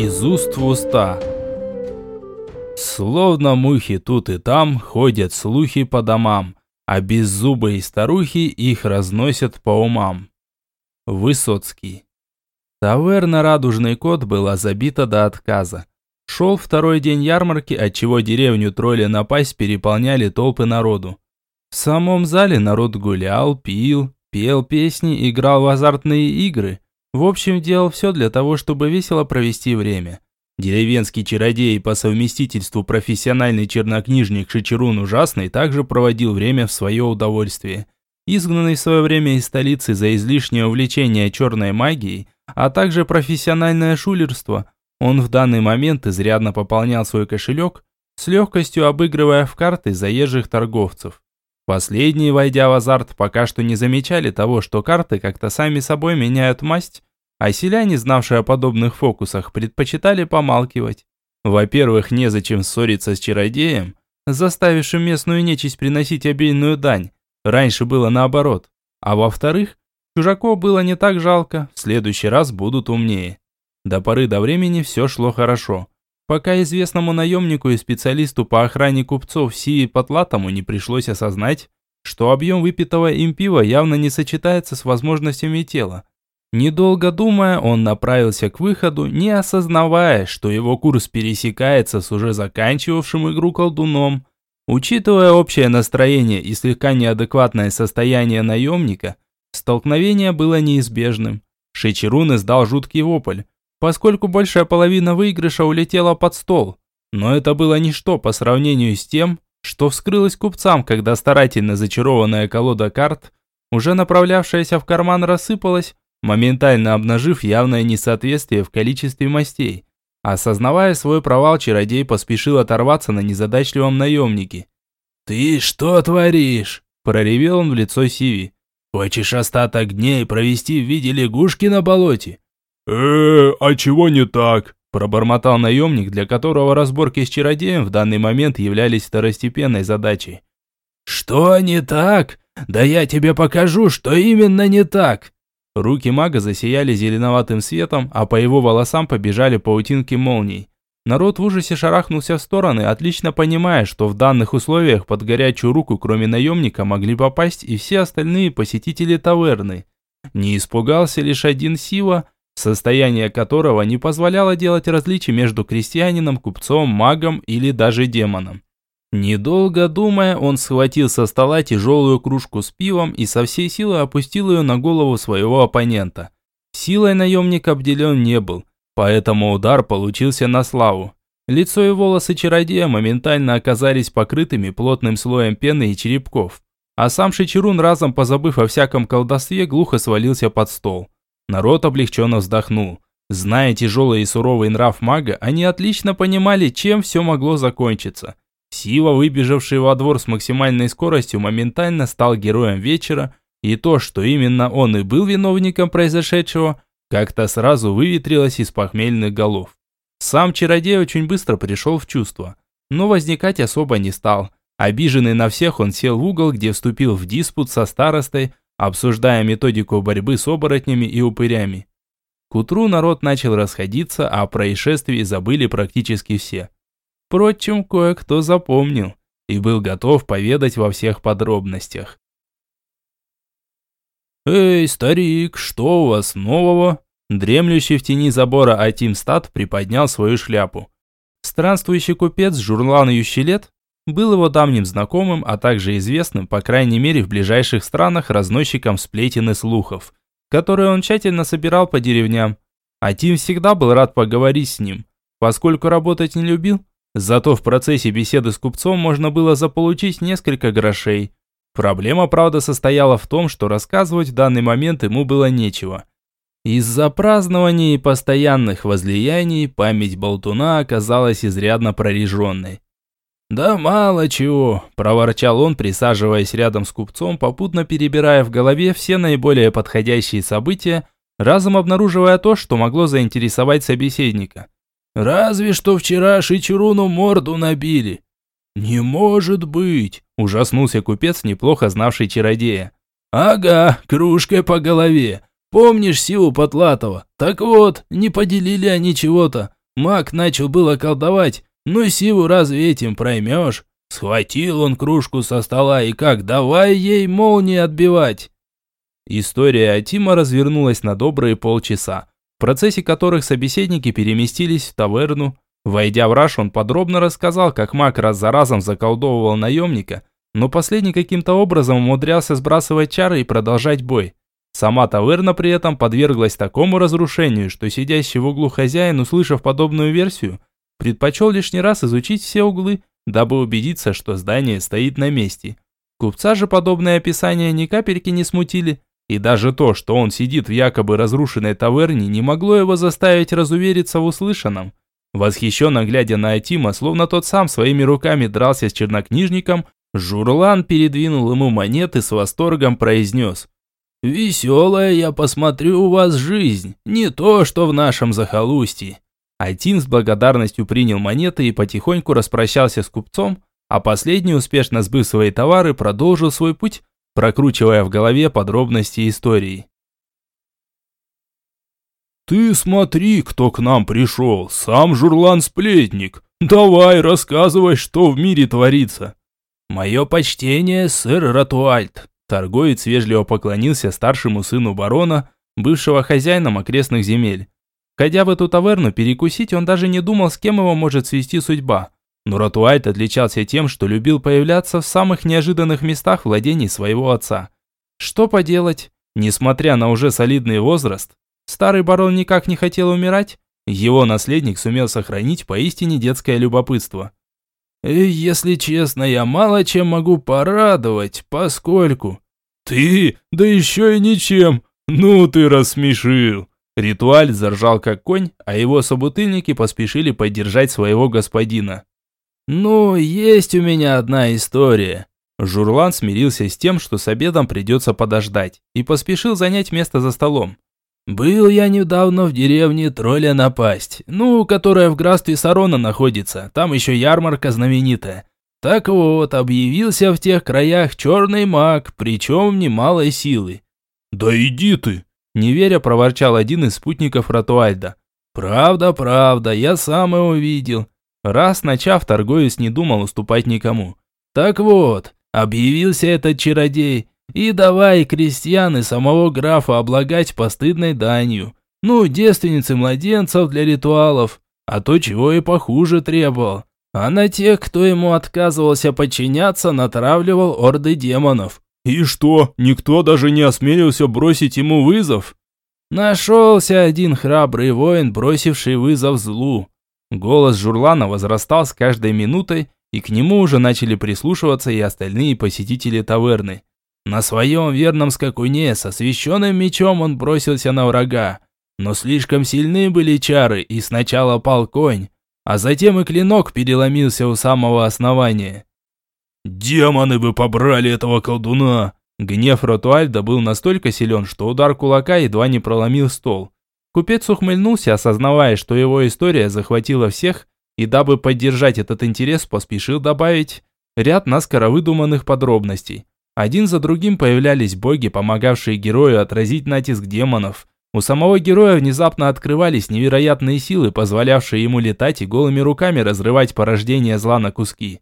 Из уст в уста. Словно мухи тут и там ходят слухи по домам, а беззубые старухи их разносят по умам. Высоцкий. Таверна «Радужный кот» была забита до отказа. Шел второй день ярмарки, отчего деревню тролли напасть переполняли толпы народу. В самом зале народ гулял, пил, пел песни, играл в азартные игры. В общем, делал все для того, чтобы весело провести время. Деревенский чародей по совместительству профессиональный чернокнижник Шичерун Ужасный также проводил время в свое удовольствие. Изгнанный в свое время из столицы за излишнее увлечение черной магией, а также профессиональное шулерство, он в данный момент изрядно пополнял свой кошелек, с легкостью обыгрывая в карты заезжих торговцев. Последние, войдя в азарт, пока что не замечали того, что карты как-то сами собой меняют масть, а селяне, знавшие о подобных фокусах, предпочитали помалкивать. Во-первых, незачем ссориться с чародеем, заставившим местную нечисть приносить обильную дань. Раньше было наоборот. А во-вторых, чужаков было не так жалко, в следующий раз будут умнее. До поры до времени все шло хорошо пока известному наемнику и специалисту по охране купцов Сии Потлатому не пришлось осознать, что объем выпитого им пива явно не сочетается с возможностями тела. Недолго думая, он направился к выходу, не осознавая, что его курс пересекается с уже заканчивавшим игру колдуном. Учитывая общее настроение и слегка неадекватное состояние наемника, столкновение было неизбежным. Шичерун издал жуткий вопль, поскольку большая половина выигрыша улетела под стол. Но это было ничто по сравнению с тем, что вскрылось купцам, когда старательно зачарованная колода карт, уже направлявшаяся в карман, рассыпалась, моментально обнажив явное несоответствие в количестве мастей. Осознавая свой провал, чародей поспешил оторваться на незадачливом наемнике. «Ты что творишь?» – проревел он в лицо Сиви. «Хочешь остаток дней провести в виде лягушки на болоте? Э а чего не так?» Пробормотал наемник, для которого разборки с чародеем в данный момент являлись второстепенной задачей. «Что не так? Да я тебе покажу, что именно не так!» Руки мага засияли зеленоватым светом, а по его волосам побежали паутинки молний. Народ в ужасе шарахнулся в стороны, отлично понимая, что в данных условиях под горячую руку, кроме наемника, могли попасть и все остальные посетители таверны. Не испугался лишь один Сива, состояние которого не позволяло делать различия между крестьянином, купцом, магом или даже демоном. Недолго думая, он схватил со стола тяжелую кружку с пивом и со всей силы опустил ее на голову своего оппонента. Силой наемник обделен не был, поэтому удар получился на славу. Лицо и волосы чародея моментально оказались покрытыми плотным слоем пены и черепков, а сам Шичерун, разом позабыв о всяком колдовстве, глухо свалился под стол. Народ облегченно вздохнул. Зная тяжелый и суровый нрав мага, они отлично понимали, чем все могло закончиться. Сива, выбежавший во двор с максимальной скоростью, моментально стал героем вечера, и то, что именно он и был виновником произошедшего, как-то сразу выветрилось из похмельных голов. Сам чародей очень быстро пришел в чувство, но возникать особо не стал. Обиженный на всех, он сел в угол, где вступил в диспут со старостой, обсуждая методику борьбы с оборотнями и упырями. К утру народ начал расходиться, а о происшествии забыли практически все. Впрочем, кое-кто запомнил и был готов поведать во всех подробностях. «Эй, старик, что у вас нового?» Дремлющий в тени забора Атимстат приподнял свою шляпу. Странствующий купец Журлан Ющелет был его давним знакомым, а также известным, по крайней мере в ближайших странах, разносчиком сплетен и слухов, которые он тщательно собирал по деревням. А Тим всегда был рад поговорить с ним, поскольку работать не любил, зато в процессе беседы с купцом можно было заполучить несколько грошей. Проблема, правда, состояла в том, что рассказывать в данный момент ему было нечего. Из-за празднования и постоянных возлияний память болтуна оказалась изрядно прореженной. «Да мало чего», – проворчал он, присаживаясь рядом с купцом, попутно перебирая в голове все наиболее подходящие события, разом обнаруживая то, что могло заинтересовать собеседника. «Разве что вчера Шичеруну морду набили». «Не может быть!» – ужаснулся купец, неплохо знавший чародея. «Ага, кружкой по голове. Помнишь силу Потлатова? Так вот, не поделили они чего-то. Маг начал было колдовать, но сиву разве этим проймешь? Схватил он кружку со стола и как давай ей молнии отбивать. История Атима развернулась на добрые полчаса, в процессе которых собеседники переместились в таверну. Войдя в раж, он подробно рассказал, как маг раз за разом заколдовывал наемника, но последний каким-то образом умудрялся сбрасывать чары и продолжать бой. Сама таверна при этом подверглась такому разрушению, что сидящий в углу хозяин, услышав подобную версию, предпочел лишний раз изучить все углы, дабы убедиться, что здание стоит на месте. Купца же подобные описания ни капельки не смутили, и даже то, что он сидит в якобы разрушенной таверне, не могло его заставить разувериться в услышанном. Восхищенно глядя на Атима, словно тот сам своими руками дрался с чернокнижником, Журлан передвинул ему монеты с восторгом произнес – «Веселая, я посмотрю, у вас жизнь, не то, что в нашем захолустье». Айтин с благодарностью принял монеты и потихоньку распрощался с купцом, а последний, успешно сбыв свои товары, продолжил свой путь, прокручивая в голове подробности истории. «Ты смотри, кто к нам пришел, сам журлан-сплетник. Давай, рассказывай, что в мире творится». «Мое почтение, сэр Ратуальд», Торговец вежливо поклонился старшему сыну барона, бывшего хозяином окрестных земель. Ходя в эту таверну перекусить, он даже не думал, с кем его может свести судьба. Но Ратуайт отличался тем, что любил появляться в самых неожиданных местах владений своего отца. Что поделать, несмотря на уже солидный возраст, старый барон никак не хотел умирать, его наследник сумел сохранить поистине детское любопытство. «Если честно, я мало чем могу порадовать, поскольку...» «Ты? Да еще и ничем! Ну ты рассмешил!» Ритуаль заржал как конь, а его собутыльники поспешили поддержать своего господина. «Ну, есть у меня одна история». Журлан смирился с тем, что с обедом придется подождать, и поспешил занять место за столом. Был я недавно в деревне Тролля напасть, ну, которая в графстве Сарона находится, там еще ярмарка знаменитая. Так вот, объявился в тех краях черный маг, причем немалой силы. «Да иди ты!» – неверя проворчал один из спутников Ратуальда. «Правда, правда, я сам его видел». Раз начав, торговец не думал уступать никому. «Так вот, объявился этот чародей, и давай крестьян и самого графа облагать постыдной данью. Ну, девственницы младенцев для ритуалов, а то чего и похуже требовал. А на тех, кто ему отказывался подчиняться, натравливал орды демонов. И что, никто даже не осмелился бросить ему вызов? Нашелся один храбрый воин, бросивший вызов злу. Голос Журлана возрастал с каждой минутой, и к нему уже начали прислушиваться и остальные посетители таверны. На своем верном скакуне со священным мечом он бросился на врага. Но слишком сильны были чары, и сначала пал конь, а затем и клинок переломился у самого основания. «Демоны бы побрали этого колдуна!» Гнев Ротуальда был настолько силен, что удар кулака едва не проломил стол. Купец ухмыльнулся, осознавая, что его история захватила всех, и дабы поддержать этот интерес, поспешил добавить ряд наскоро выдуманных подробностей. Один за другим появлялись боги, помогавшие герою отразить натиск демонов. У самого героя внезапно открывались невероятные силы, позволявшие ему летать и голыми руками разрывать порождение зла на куски.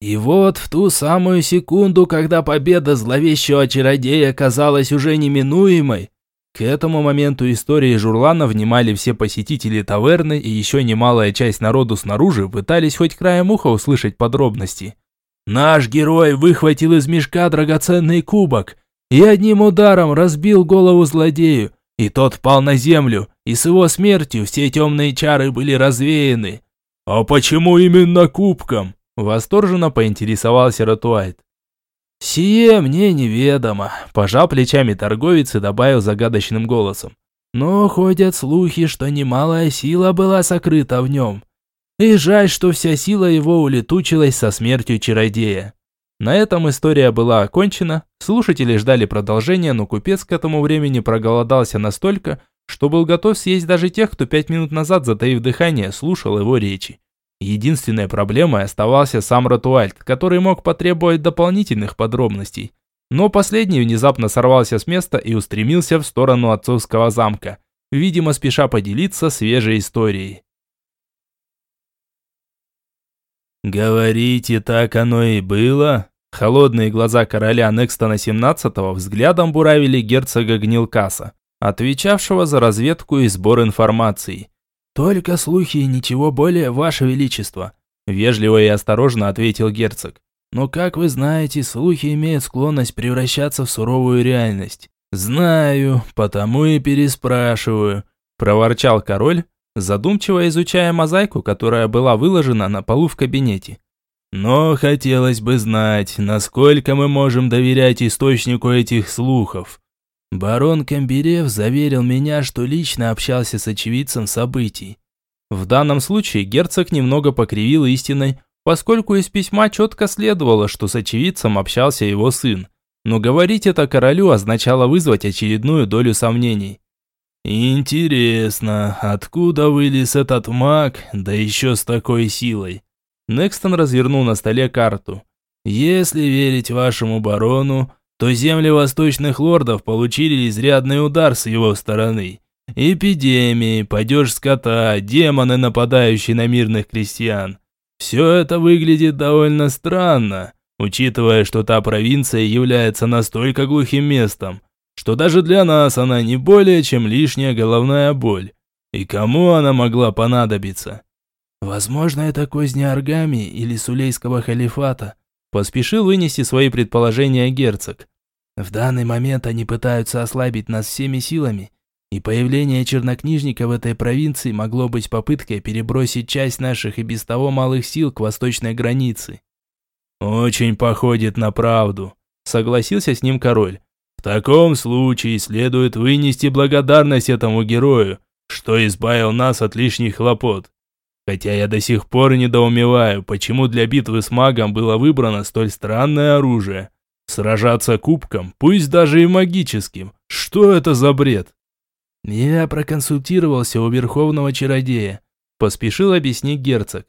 И вот в ту самую секунду, когда победа зловещего чародея казалась уже неминуемой, к этому моменту истории Журлана внимали все посетители таверны и еще немалая часть народу снаружи пытались хоть краем уха услышать подробности. Наш герой выхватил из мешка драгоценный кубок и одним ударом разбил голову злодею, и тот пал на землю, и с его смертью все темные чары были развеяны. «А почему именно кубком?» – восторженно поинтересовался Ратуайт. «Сие мне неведомо», – пожал плечами торговец и добавил загадочным голосом. «Но ходят слухи, что немалая сила была сокрыта в нем. И жаль, что вся сила его улетучилась со смертью чародея. На этом история была окончена, слушатели ждали продолжения, но купец к этому времени проголодался настолько, что был готов съесть даже тех, кто пять минут назад, затаив дыхание, слушал его речи. Единственной проблемой оставался сам Ратуальд, который мог потребовать дополнительных подробностей. Но последний внезапно сорвался с места и устремился в сторону отцовского замка, видимо спеша поделиться свежей историей. «Говорите, так оно и было?» Холодные глаза короля Некстона XVII взглядом буравили герцога Гнилкаса, отвечавшего за разведку и сбор информации. «Только слухи и ничего более, ваше величество», – вежливо и осторожно ответил герцог. «Но, как вы знаете, слухи имеют склонность превращаться в суровую реальность». «Знаю, потому и переспрашиваю», – проворчал король, задумчиво изучая мозаику, которая была выложена на полу в кабинете. Но хотелось бы знать, насколько мы можем доверять источнику этих слухов. Барон Камберев заверил меня, что лично общался с очевидцем событий. В данном случае герцог немного покривил истиной, поскольку из письма четко следовало, что с очевидцем общался его сын. Но говорить это королю означало вызвать очередную долю сомнений. «Интересно, откуда вылез этот маг, да еще с такой силой?» Некстон развернул на столе карту. «Если верить вашему барону, то земли восточных лордов получили изрядный удар с его стороны. Эпидемии, падеж скота, демоны, нападающие на мирных крестьян. Все это выглядит довольно странно, учитывая, что та провинция является настолько глухим местом, что даже для нас она не более чем лишняя головная боль. И кому она могла понадобиться? Возможно, это козни Аргами или Сулейского халифата. Поспешил вынести свои предположения герцог. В данный момент они пытаются ослабить нас всеми силами, и появление чернокнижника в этой провинции могло быть попыткой перебросить часть наших и без того малых сил к восточной границе. Очень походит на правду, согласился с ним король. В таком случае следует вынести благодарность этому герою, что избавил нас от лишних хлопот. Хотя я до сих пор недоумеваю, почему для битвы с магом было выбрано столь странное оружие. Сражаться кубком, пусть даже и магическим. Что это за бред? Я проконсультировался у верховного чародея. Поспешил объяснить герцог.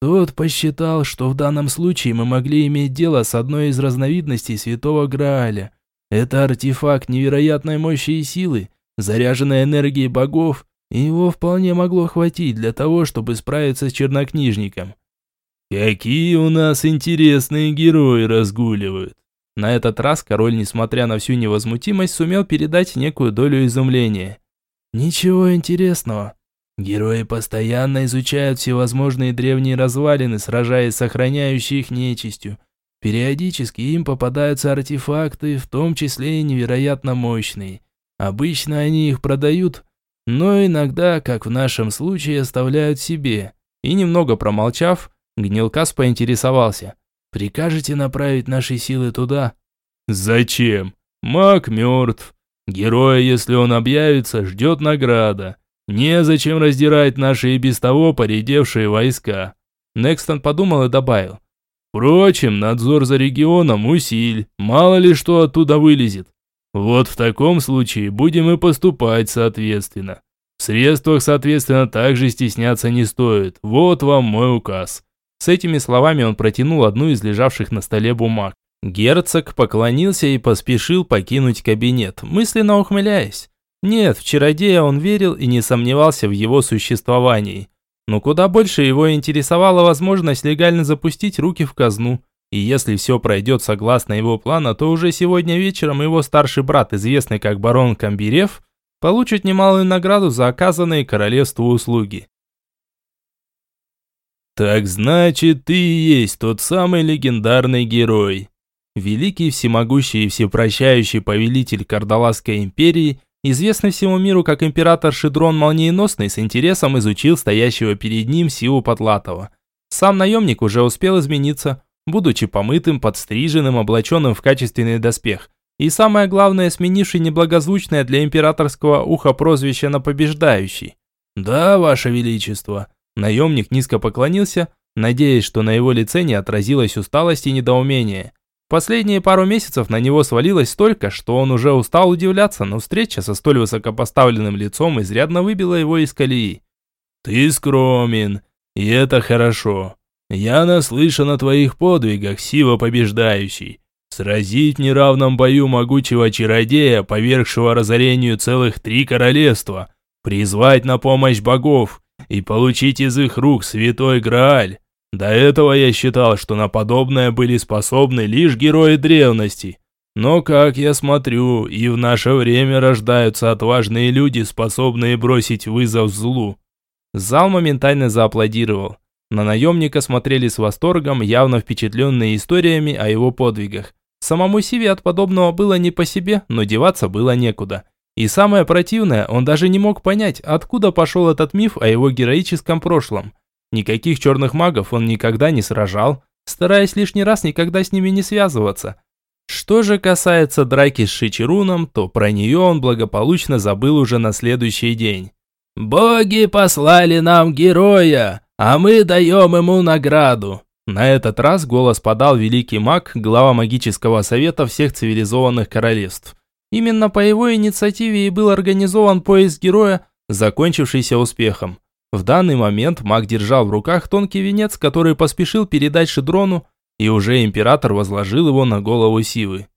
Тот посчитал, что в данном случае мы могли иметь дело с одной из разновидностей Святого Грааля. Это артефакт невероятной мощи и силы, заряженной энергией богов его вполне могло хватить для того, чтобы справиться с чернокнижником. «Какие у нас интересные герои разгуливают!» На этот раз король, несмотря на всю невозмутимость, сумел передать некую долю изумления. «Ничего интересного. Герои постоянно изучают всевозможные древние развалины, сражаясь с охраняющей их нечистью. Периодически им попадаются артефакты, в том числе и невероятно мощные. Обычно они их продают, но иногда, как в нашем случае, оставляют себе. И немного промолчав, Гнилкас поинтересовался. «Прикажете направить наши силы туда?» «Зачем? Маг мертв. Героя, если он объявится, ждет награда. Незачем раздирать наши и без того поредевшие войска». Некстон подумал и добавил. «Впрочем, надзор за регионом усиль, мало ли что оттуда вылезет. Вот в таком случае будем и поступать соответственно. В средствах, соответственно, также стесняться не стоит. Вот вам мой указ». С этими словами он протянул одну из лежавших на столе бумаг. Герцог поклонился и поспешил покинуть кабинет, мысленно ухмыляясь. Нет, в чародея он верил и не сомневался в его существовании. Но куда больше его интересовала возможность легально запустить руки в казну. И если все пройдет согласно его плана, то уже сегодня вечером его старший брат, известный как барон Камбирев, получит немалую награду за оказанные королевству услуги. Так значит, ты и есть тот самый легендарный герой. Великий, всемогущий и всепрощающий повелитель Кардаласской империи, известный всему миру как император Шидрон Молниеносный, с интересом изучил стоящего перед ним Сиу Потлатова. Сам наемник уже успел измениться – будучи помытым, подстриженным, облаченным в качественный доспех. И самое главное, сменивший неблагозвучное для императорского уха прозвище на побеждающий. «Да, ваше величество». Наемник низко поклонился, надеясь, что на его лице не отразилась усталость и недоумение. Последние пару месяцев на него свалилось столько, что он уже устал удивляться, но встреча со столь высокопоставленным лицом изрядно выбила его из колеи. «Ты скромен, и это хорошо. Я наслышан о твоих подвигах, Сива Побеждающий. Сразить в неравном бою могучего чародея, повергшего разорению целых три королевства, призвать на помощь богов и получить из их рук святой Грааль. До этого я считал, что на подобное были способны лишь герои древности. Но, как я смотрю, и в наше время рождаются отважные люди, способные бросить вызов злу». Зал моментально зааплодировал. На наемника смотрели с восторгом, явно впечатленные историями о его подвигах. Самому Сиве от подобного было не по себе, но деваться было некуда. И самое противное, он даже не мог понять, откуда пошел этот миф о его героическом прошлом. Никаких черных магов он никогда не сражал, стараясь лишний раз никогда с ними не связываться. Что же касается драки с Шичеруном, то про нее он благополучно забыл уже на следующий день. «Боги послали нам героя, а мы даем ему награду», на этот раз голос подал великий маг, глава магического совета всех цивилизованных королевств. Именно по его инициативе и был организован поиск героя, закончившийся успехом. В данный момент маг держал в руках тонкий венец, который поспешил передать Шедрону, и уже император возложил его на голову Сивы.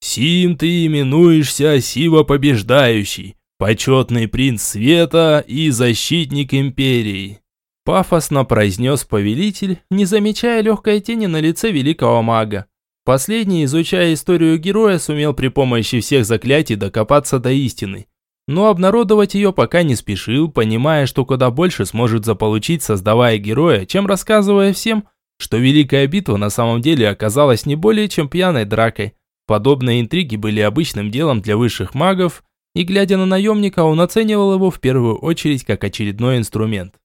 «Сим ты именуешься Сива Побеждающий, почетный принц света и защитник империи. Пафосно произнес повелитель, не замечая легкой тени на лице великого мага. Последний, изучая историю героя, сумел при помощи всех заклятий докопаться до истины. Но обнародовать ее пока не спешил, понимая, что куда больше сможет заполучить, создавая героя, чем рассказывая всем, что Великая Битва на самом деле оказалась не более чем пьяной дракой. Подобные интриги были обычным делом для высших магов, и глядя на наемника, он оценивал его в первую очередь как очередной инструмент.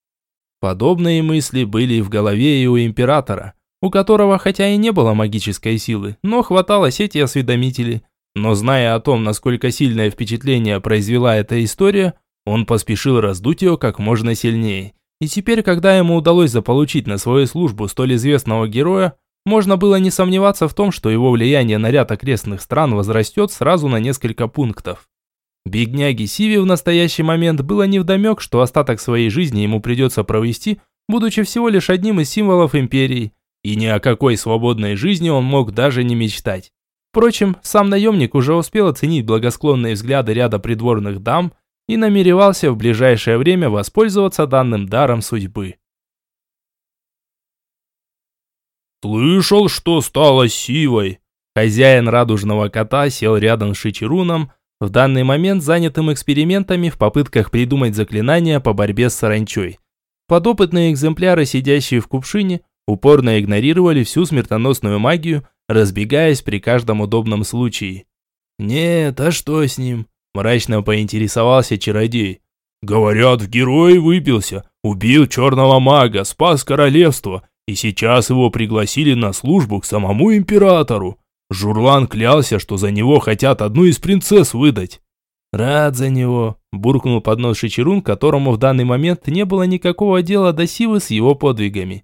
Подобные мысли были в голове и у императора, у которого хотя и не было магической силы, но хватало сети осведомителей. Но зная о том, насколько сильное впечатление произвела эта история, он поспешил раздуть ее как можно сильнее. И теперь, когда ему удалось заполучить на свою службу столь известного героя, можно было не сомневаться в том, что его влияние на ряд окрестных стран возрастет сразу на несколько пунктов. Бедняге Сиви в настоящий момент было невдомек, что остаток своей жизни ему придется провести, будучи всего лишь одним из символов империи, и ни о какой свободной жизни он мог даже не мечтать. Впрочем, сам наемник уже успел оценить благосклонные взгляды ряда придворных дам и намеревался в ближайшее время воспользоваться данным даром судьбы. «Слышал, что стало сивой?» Хозяин радужного кота сел рядом с Шичеруном, в данный момент занятым экспериментами в попытках придумать заклинания по борьбе с саранчой. Подопытные экземпляры, сидящие в кувшине, упорно игнорировали всю смертоносную магию, разбегаясь при каждом удобном случае. «Нет, а что с ним?» – мрачно поинтересовался чародей. «Говорят, в герой выпился, убил черного мага, спас королевство, и сейчас его пригласили на службу к самому императору. Журлан клялся, что за него хотят одну из принцесс выдать. «Рад за него», – буркнул под нос Шичерун, которому в данный момент не было никакого дела до Сивы с его подвигами.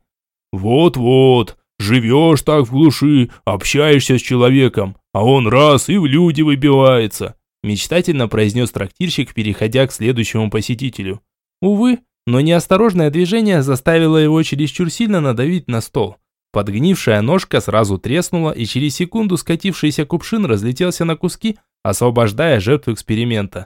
«Вот-вот, живешь так в глуши, общаешься с человеком, а он раз и в люди выбивается», – мечтательно произнес трактирщик, переходя к следующему посетителю. Увы, но неосторожное движение заставило его чересчур сильно надавить на стол. Подгнившая ножка сразу треснула, и через секунду скатившийся кувшин разлетелся на куски, освобождая жертву эксперимента.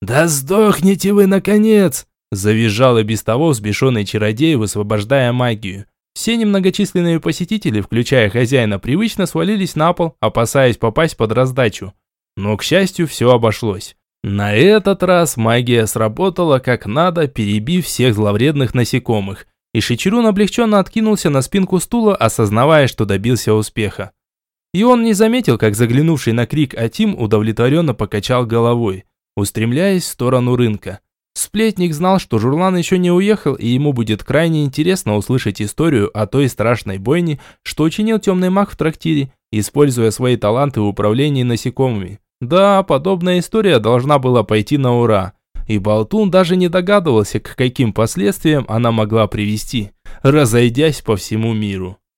«Да сдохните вы, наконец!» Завизжал и без того взбешенный чародей, высвобождая магию. Все немногочисленные посетители, включая хозяина, привычно свалились на пол, опасаясь попасть под раздачу. Но, к счастью, все обошлось. На этот раз магия сработала как надо, перебив всех зловредных насекомых, и Шичерун облегченно откинулся на спинку стула, осознавая, что добился успеха. И он не заметил, как заглянувший на крик Атим удовлетворенно покачал головой, устремляясь в сторону рынка. Сплетник знал, что Журлан еще не уехал, и ему будет крайне интересно услышать историю о той страшной бойне, что учинил темный маг в трактире, используя свои таланты в управлении насекомыми. Да, подобная история должна была пойти на ура и Болтун даже не догадывался, к каким последствиям она могла привести, разойдясь по всему миру.